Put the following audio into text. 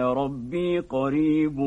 ربي قريب